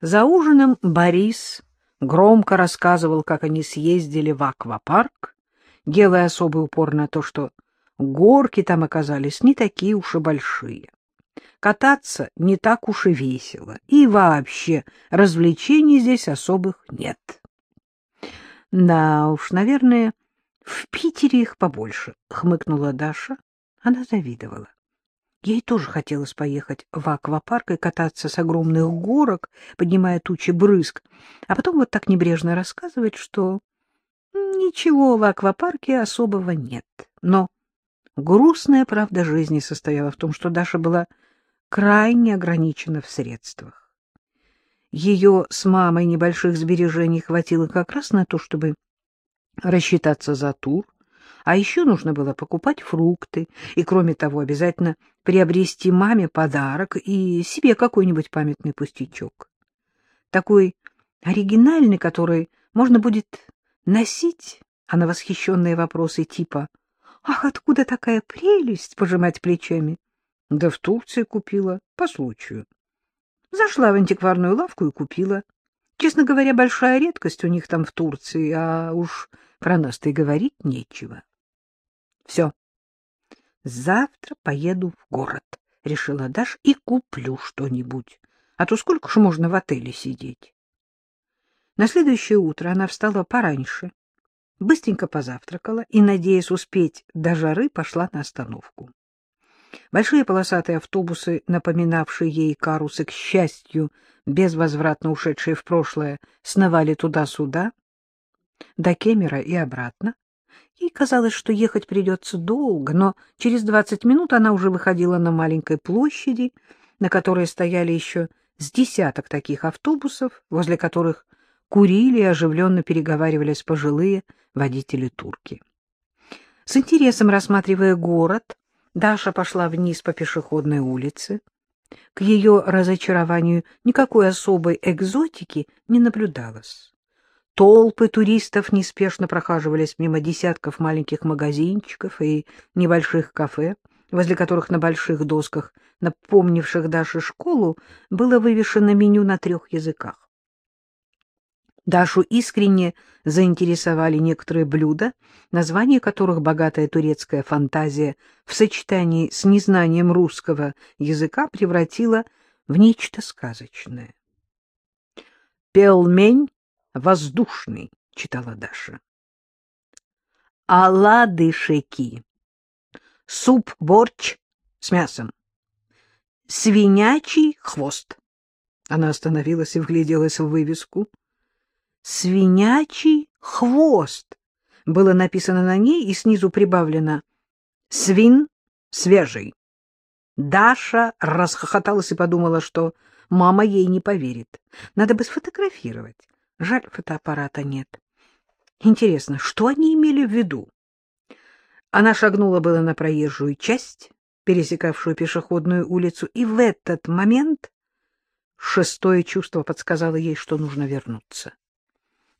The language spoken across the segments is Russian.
За ужином Борис громко рассказывал, как они съездили в аквапарк, делая особый упор на то, что горки там оказались не такие уж и большие. Кататься не так уж и весело, и вообще развлечений здесь особых нет. Да уж, наверное, в Питере их побольше, — хмыкнула Даша. Она завидовала. Ей тоже хотелось поехать в аквапарк и кататься с огромных горок, поднимая тучи брызг, а потом вот так небрежно рассказывать, что ничего в аквапарке особого нет. Но грустная правда жизни состояла в том, что Даша была крайне ограничена в средствах. Ее с мамой небольших сбережений хватило как раз на то, чтобы рассчитаться за тур, а еще нужно было покупать фрукты и, кроме того, обязательно приобрести маме подарок и себе какой-нибудь памятный пустячок. Такой оригинальный, который можно будет носить, а на восхищенные вопросы типа «Ах, откуда такая прелесть?» пожимать плечами. Да в Турции купила, по случаю. Зашла в антикварную лавку и купила. Честно говоря, большая редкость у них там в Турции, а уж про нас-то говорить нечего. Все. Завтра поеду в город, — решила Даш, — и куплю что-нибудь. А то сколько ж можно в отеле сидеть? На следующее утро она встала пораньше, быстренько позавтракала и, надеясь успеть до жары, пошла на остановку. Большие полосатые автобусы, напоминавшие ей карусы, к счастью, безвозвратно ушедшие в прошлое, сновали туда-сюда, до Кемера и обратно. Ей казалось, что ехать придется долго, но через двадцать минут она уже выходила на маленькой площади, на которой стояли еще с десяток таких автобусов, возле которых курили и оживленно переговаривались пожилые водители-турки. С интересом рассматривая город, Даша пошла вниз по пешеходной улице. К ее разочарованию никакой особой экзотики не наблюдалось. Толпы туристов неспешно прохаживались мимо десятков маленьких магазинчиков и небольших кафе, возле которых на больших досках, напомнивших Даше школу, было вывешено меню на трех языках. Дашу искренне заинтересовали некоторые блюда, названия которых богатая турецкая фантазия в сочетании с незнанием русского языка превратила в нечто сказочное. «Пелмень воздушный», — читала Даша. «Оладышеки», суп-борщ с мясом, свинячий хвост. Она остановилась и вгляделась в вывеску — свинячий хвост. Было написано на ней и снизу прибавлено «Свин свежий». Даша расхохоталась и подумала, что мама ей не поверит. Надо бы сфотографировать. Жаль, фотоаппарата нет. Интересно, что они имели в виду? Она шагнула было на проезжую часть, пересекавшую пешеходную улицу, и в этот момент шестое чувство подсказало ей, что нужно вернуться.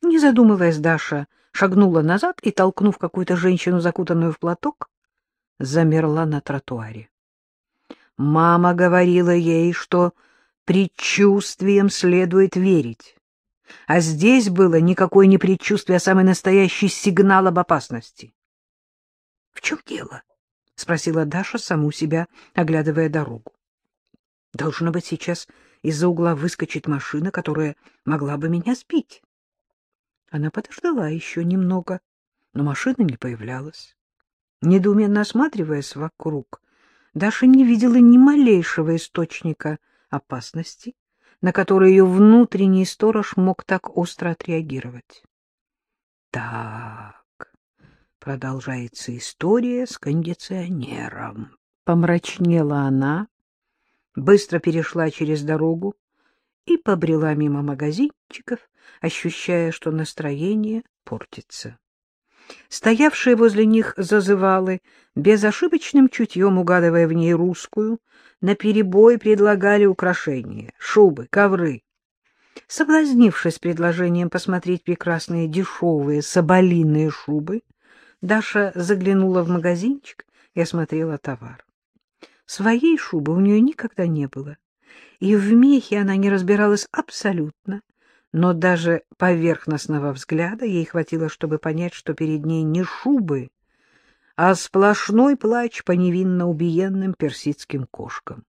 Не задумываясь, Даша шагнула назад и, толкнув какую-то женщину, закутанную в платок, замерла на тротуаре. Мама говорила ей, что предчувствием следует верить. А здесь было никакое не предчувствие, а самый настоящий сигнал об опасности. — В чем дело? — спросила Даша саму себя, оглядывая дорогу. — Должно быть, сейчас из-за угла выскочит машина, которая могла бы меня сбить. Она подождала еще немного, но машина не появлялась. Недоуменно осматриваясь вокруг, Даша не видела ни малейшего источника опасности, на который ее внутренний сторож мог так остро отреагировать. Так, продолжается история с кондиционером. Помрачнела она, быстро перешла через дорогу и побрела мимо магазинчиков, ощущая, что настроение портится. Стоявшие возле них зазывалы, безошибочным чутьем угадывая в ней русскую, наперебой предлагали украшения, шубы, ковры. Соблазнившись предложением посмотреть прекрасные дешевые соболиные шубы, Даша заглянула в магазинчик и осмотрела товар. Своей шубы у нее никогда не было, и в мехе она не разбиралась абсолютно, но даже поверхностного взгляда ей хватило, чтобы понять, что перед ней не шубы, а сплошной плач по невинно убиенным персидским кошкам.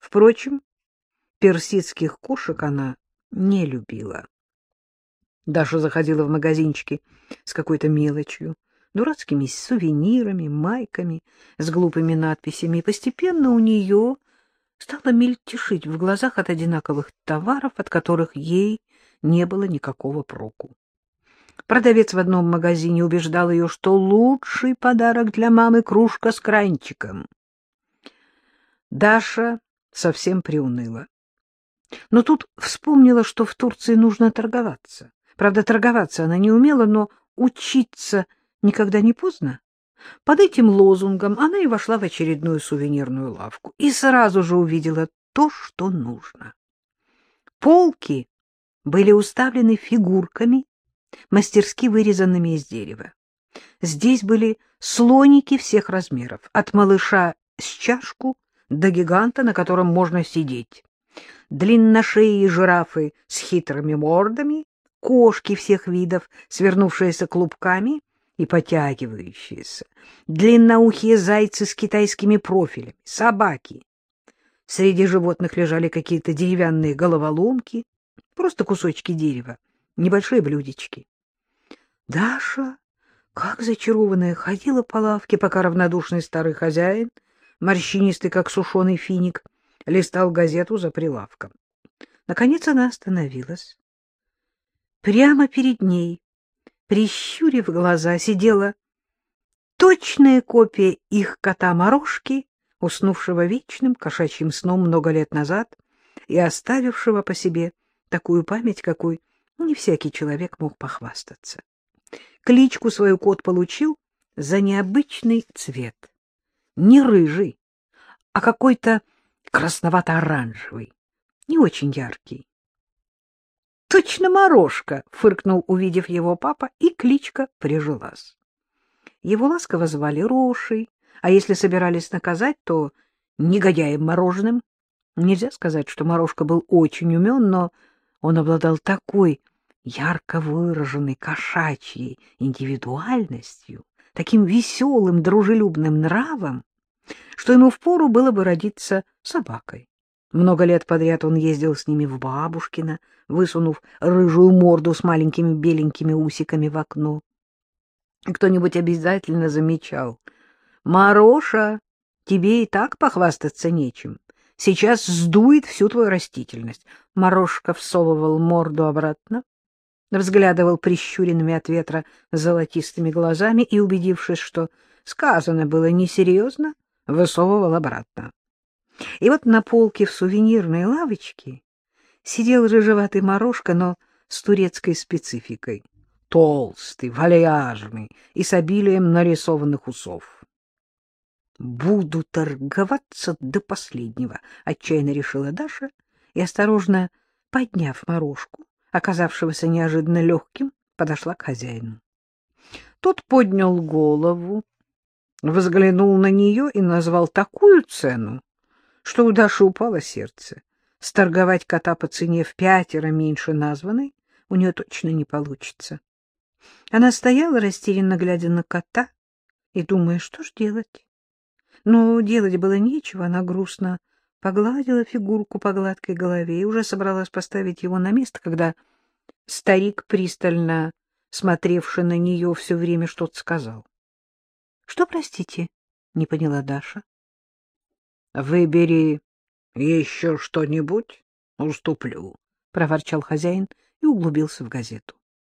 Впрочем, персидских кошек она не любила. Даша заходила в магазинчики с какой-то мелочью, дурацкими сувенирами, майками, с глупыми надписями, и постепенно у нее стало мельтешить в глазах от одинаковых товаров, от которых ей не было никакого проку. Продавец в одном магазине убеждал ее, что лучший подарок для мамы — кружка с кранчиком. Даша совсем приуныла. Но тут вспомнила, что в Турции нужно торговаться. Правда, торговаться она не умела, но учиться никогда не поздно. Под этим лозунгом она и вошла в очередную сувенирную лавку и сразу же увидела то, что нужно. Полки были уставлены фигурками, мастерски вырезанными из дерева. Здесь были слоники всех размеров, от малыша с чашку до гиганта, на котором можно сидеть. Длинношеи жирафы с хитрыми мордами, кошки всех видов, свернувшиеся клубками и потягивающиеся, длинноухие зайцы с китайскими профилями, собаки. Среди животных лежали какие-то деревянные головоломки, просто кусочки дерева, небольшие блюдечки. Даша, как зачарованная, ходила по лавке, пока равнодушный старый хозяин, морщинистый, как сушеный финик, листал газету за прилавком. Наконец она остановилась. Прямо перед ней, прищурив глаза, сидела точная копия их кота Морошки, уснувшего вечным кошачьим сном много лет назад и оставившего по себе такую память, какой не всякий человек мог похвастаться. Кличку свою кот получил за необычный цвет. Не рыжий, а какой-то красновато-оранжевый, не очень яркий. — Точно морожка! — фыркнул, увидев его папа, и кличка прижилась. Его ласково звали Рошей, а если собирались наказать, то негодяем мороженым. Нельзя сказать, что Морошка был очень умен, но он обладал такой ярко выраженной кошачьей индивидуальностью, таким веселым, дружелюбным нравом, что ему впору было бы родиться собакой. Много лет подряд он ездил с ними в бабушкино, высунув рыжую морду с маленькими беленькими усиками в окно. Кто-нибудь обязательно замечал. — Мароша, тебе и так похвастаться нечем. Сейчас сдует всю твою растительность. Морошка всовывал морду обратно, взглядывал прищуренными от ветра золотистыми глазами и, убедившись, что сказано было несерьезно, высовывал обратно. И вот на полке в сувенирной лавочке сидел рыжеватый Морошка, но с турецкой спецификой. Толстый, вальяжный и с обилием нарисованных усов. «Буду торговаться до последнего», — отчаянно решила Даша и, осторожно подняв морожку, оказавшегося неожиданно легким, подошла к хозяину. Тот поднял голову, взглянул на нее и назвал такую цену, что у Даши упало сердце. Сторговать кота по цене в пятеро меньше названной у нее точно не получится. Она стояла, растерянно глядя на кота, и думая, что ж делать. Но делать было нечего, она грустно погладила фигурку по гладкой голове и уже собралась поставить его на место, когда старик, пристально смотревший на нее все время, что-то сказал. — Что, простите? — не поняла Даша. — Выбери еще что-нибудь, уступлю, — проворчал хозяин и углубился в газету.